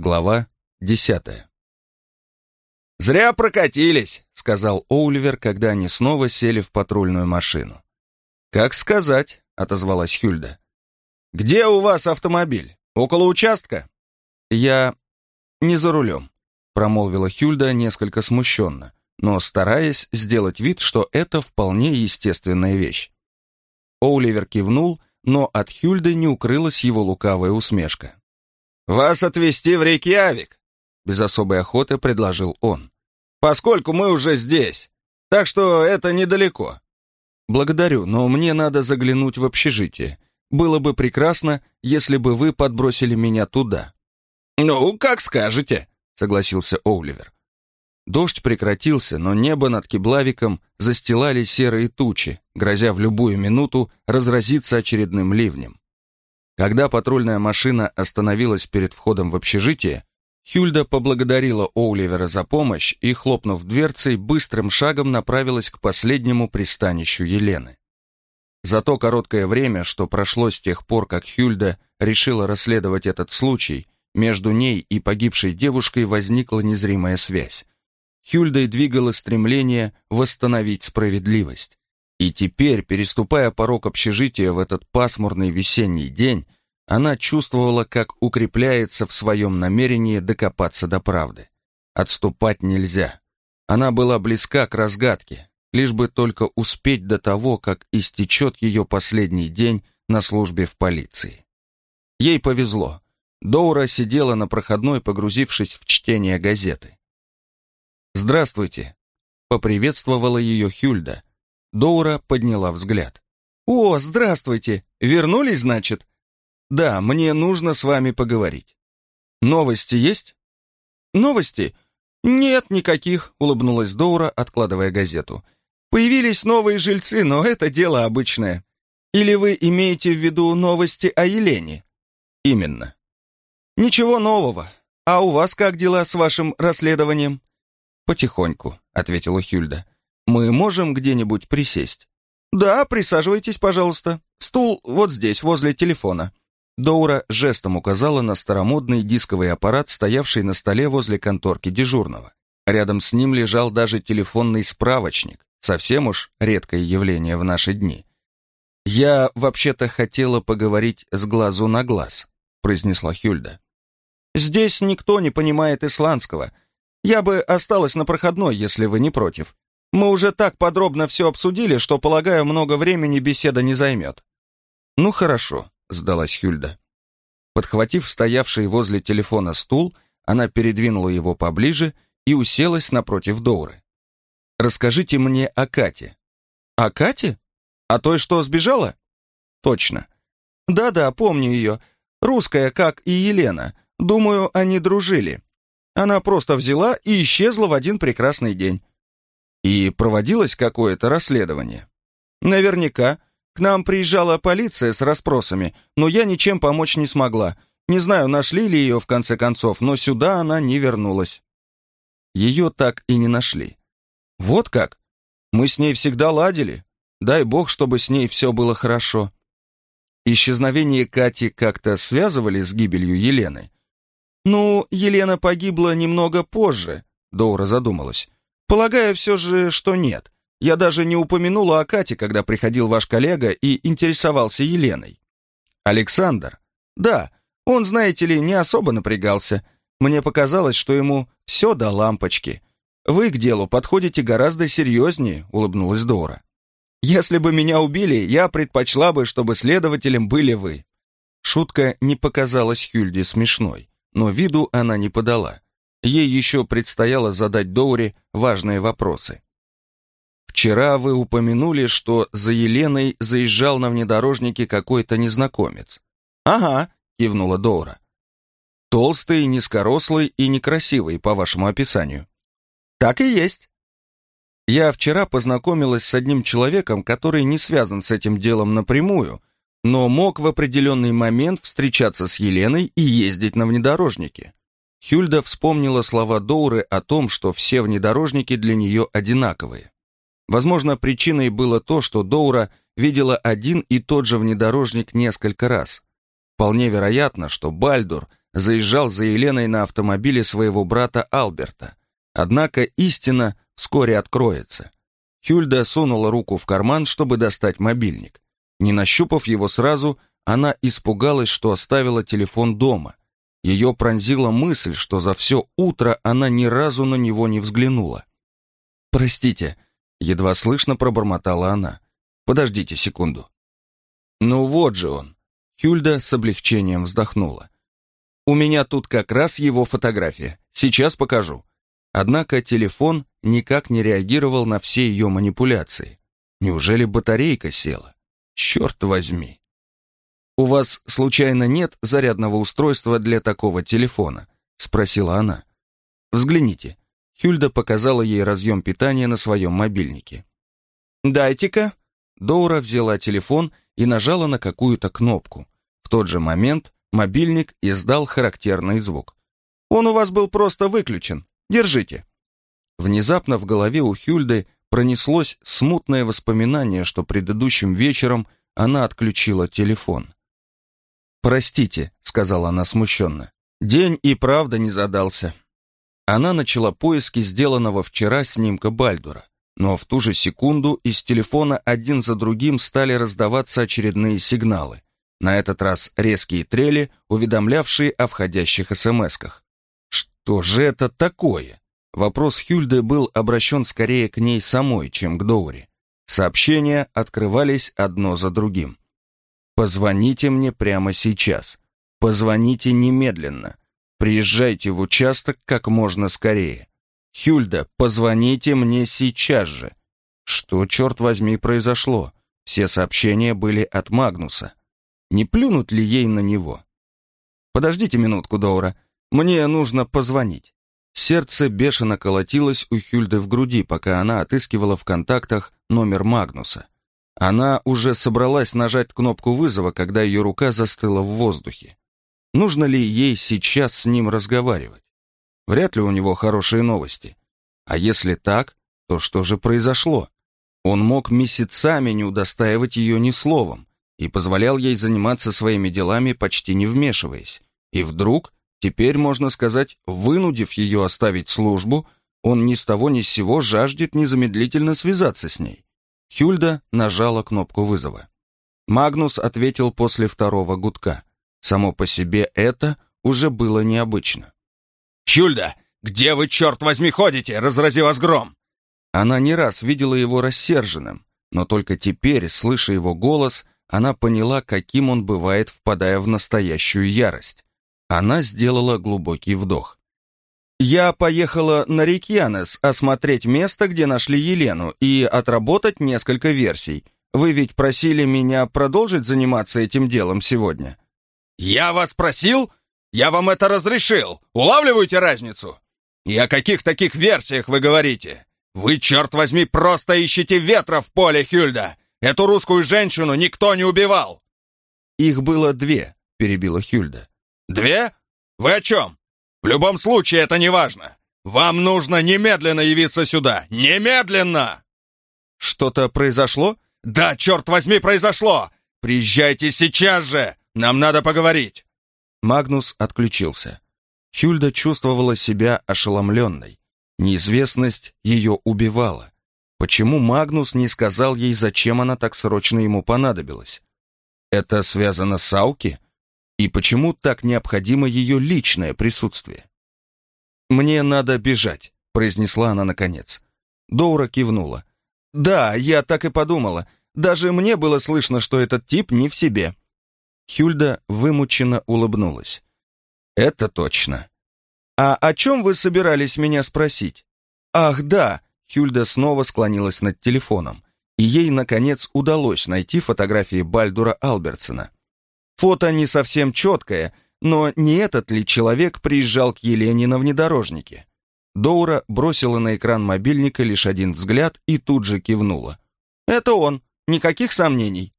Глава десятая. «Зря прокатились», — сказал Оуливер, когда они снова сели в патрульную машину. «Как сказать», — отозвалась Хюльда. «Где у вас автомобиль? Около участка?» «Я не за рулем», — промолвила Хюльда несколько смущенно, но стараясь сделать вид, что это вполне естественная вещь. Оуливер кивнул, но от Хюльды не укрылась его лукавая усмешка. «Вас отвезти в Рейкьявик?» Без особой охоты предложил он. «Поскольку мы уже здесь, так что это недалеко». «Благодарю, но мне надо заглянуть в общежитие. Было бы прекрасно, если бы вы подбросили меня туда». «Ну, как скажете», — согласился Оуливер. Дождь прекратился, но небо над Киблавиком застилали серые тучи, грозя в любую минуту разразиться очередным ливнем. Когда патрульная машина остановилась перед входом в общежитие, Хюльда поблагодарила Оуливера за помощь и, хлопнув дверцей, быстрым шагом направилась к последнему пристанищу Елены. За то короткое время, что прошло с тех пор, как Хюльда решила расследовать этот случай, между ней и погибшей девушкой возникла незримая связь. Хюльдой двигало стремление восстановить справедливость. И теперь, переступая порог общежития в этот пасмурный весенний день, она чувствовала, как укрепляется в своем намерении докопаться до правды. Отступать нельзя. Она была близка к разгадке, лишь бы только успеть до того, как истечет ее последний день на службе в полиции. Ей повезло. Доура сидела на проходной, погрузившись в чтение газеты. «Здравствуйте», — поприветствовала ее Хюльда, Доура подняла взгляд. «О, здравствуйте! Вернулись, значит?» «Да, мне нужно с вами поговорить». «Новости есть?» «Новости?» «Нет никаких», — улыбнулась Доура, откладывая газету. «Появились новые жильцы, но это дело обычное. Или вы имеете в виду новости о Елене?» «Именно». «Ничего нового. А у вас как дела с вашим расследованием?» «Потихоньку», — ответила Хюльда. Мы можем где-нибудь присесть?» «Да, присаживайтесь, пожалуйста. Стул вот здесь, возле телефона». Доура жестом указала на старомодный дисковый аппарат, стоявший на столе возле конторки дежурного. Рядом с ним лежал даже телефонный справочник, совсем уж редкое явление в наши дни. «Я вообще-то хотела поговорить с глазу на глаз», — произнесла Хюльда. «Здесь никто не понимает исландского. Я бы осталась на проходной, если вы не против. Мы уже так подробно все обсудили, что, полагаю, много времени беседа не займет». «Ну хорошо», — сдалась Хюльда. Подхватив стоявший возле телефона стул, она передвинула его поближе и уселась напротив Доуры. «Расскажите мне о Кате». «О Кате? О той, что сбежала?» «Точно. Да-да, помню ее. Русская, как и Елена. Думаю, они дружили. Она просто взяла и исчезла в один прекрасный день. И проводилось какое-то расследование? Наверняка. К нам приезжала полиция с расспросами, но я ничем помочь не смогла. Не знаю, нашли ли ее в конце концов, но сюда она не вернулась. Ее так и не нашли. Вот как? Мы с ней всегда ладили. Дай бог, чтобы с ней все было хорошо. Исчезновение Кати как-то связывали с гибелью Елены? Ну, Елена погибла немного позже, Доура задумалась. Полагаю все же, что нет. Я даже не упомянула о Кате, когда приходил ваш коллега и интересовался Еленой. Александр? Да, он, знаете ли, не особо напрягался. Мне показалось, что ему все до лампочки. Вы к делу подходите гораздо серьезнее, улыбнулась Дора. Если бы меня убили, я предпочла бы, чтобы следователем были вы. Шутка не показалась Хюльде смешной, но виду она не подала. Ей еще предстояло задать Доури важные вопросы. «Вчера вы упомянули, что за Еленой заезжал на внедорожнике какой-то незнакомец». «Ага», — кивнула Доура. «Толстый, низкорослый и некрасивый, по вашему описанию». «Так и есть». Я вчера познакомилась с одним человеком, который не связан с этим делом напрямую, но мог в определенный момент встречаться с Еленой и ездить на внедорожнике. Хюльда вспомнила слова Доуры о том, что все внедорожники для нее одинаковые. Возможно, причиной было то, что Доура видела один и тот же внедорожник несколько раз. Вполне вероятно, что Бальдур заезжал за Еленой на автомобиле своего брата Алберта. Однако истина вскоре откроется. Хюльда сунула руку в карман, чтобы достать мобильник. Не нащупав его сразу, она испугалась, что оставила телефон дома. Ее пронзила мысль, что за все утро она ни разу на него не взглянула. «Простите», — едва слышно пробормотала она. «Подождите секунду». «Ну вот же он». Хюльда с облегчением вздохнула. «У меня тут как раз его фотография. Сейчас покажу». Однако телефон никак не реагировал на все ее манипуляции. Неужели батарейка села? Черт возьми. «У вас, случайно, нет зарядного устройства для такого телефона?» — спросила она. «Взгляните». Хюльда показала ей разъем питания на своем мобильнике. «Дайте-ка». Доура взяла телефон и нажала на какую-то кнопку. В тот же момент мобильник издал характерный звук. «Он у вас был просто выключен. Держите». Внезапно в голове у Хюльды пронеслось смутное воспоминание, что предыдущим вечером она отключила телефон. «Простите», — сказала она смущенно. «День и правда не задался». Она начала поиски сделанного вчера снимка Бальдура, но в ту же секунду из телефона один за другим стали раздаваться очередные сигналы. На этот раз резкие трели, уведомлявшие о входящих СМСках. Что же это такое? Вопрос Хюльды был обращен скорее к ней самой, чем к Доури. Сообщения открывались одно за другим. Позвоните мне прямо сейчас. Позвоните немедленно. Приезжайте в участок как можно скорее. Хюльда, позвоните мне сейчас же. Что, черт возьми, произошло? Все сообщения были от Магнуса. Не плюнут ли ей на него? Подождите минутку, Доура. Мне нужно позвонить. Сердце бешено колотилось у Хюльды в груди, пока она отыскивала в контактах номер Магнуса. Она уже собралась нажать кнопку вызова, когда ее рука застыла в воздухе. Нужно ли ей сейчас с ним разговаривать? Вряд ли у него хорошие новости. А если так, то что же произошло? Он мог месяцами не удостаивать ее ни словом и позволял ей заниматься своими делами, почти не вмешиваясь. И вдруг, теперь, можно сказать, вынудив ее оставить службу, он ни с того ни с сего жаждет незамедлительно связаться с ней. Хюльда нажала кнопку вызова. Магнус ответил после второго гудка. Само по себе это уже было необычно. «Хюльда, где вы, черт возьми, ходите? Разрази вас гром!» Она не раз видела его рассерженным, но только теперь, слыша его голос, она поняла, каким он бывает, впадая в настоящую ярость. Она сделала глубокий вдох. Я поехала на Рикьянес осмотреть место, где нашли Елену, и отработать несколько версий. Вы ведь просили меня продолжить заниматься этим делом сегодня. Я вас просил? Я вам это разрешил. Улавливаете разницу? И о каких таких версиях вы говорите? Вы, черт возьми, просто ищете ветра в поле, Хюльда. Эту русскую женщину никто не убивал. Их было две, перебила Хюльда. Две? Вы о чем? В любом случае это не важно. Вам нужно немедленно явиться сюда. Немедленно!» «Что-то произошло?» «Да, черт возьми, произошло! Приезжайте сейчас же! Нам надо поговорить!» Магнус отключился. Хюльда чувствовала себя ошеломленной. Неизвестность ее убивала. Почему Магнус не сказал ей, зачем она так срочно ему понадобилась? Это связано с Ауки? И почему так необходимо ее личное присутствие? «Мне надо бежать», — произнесла она наконец. Доура кивнула. «Да, я так и подумала. Даже мне было слышно, что этот тип не в себе». Хюльда вымученно улыбнулась. «Это точно». «А о чем вы собирались меня спросить?» «Ах, да!» Хюльда снова склонилась над телефоном, и ей, наконец, удалось найти фотографии Бальдура Албертсона. Фото не совсем четкое, но не этот ли человек приезжал к Елене на внедорожнике? Доура бросила на экран мобильника лишь один взгляд и тут же кивнула. «Это он, никаких сомнений».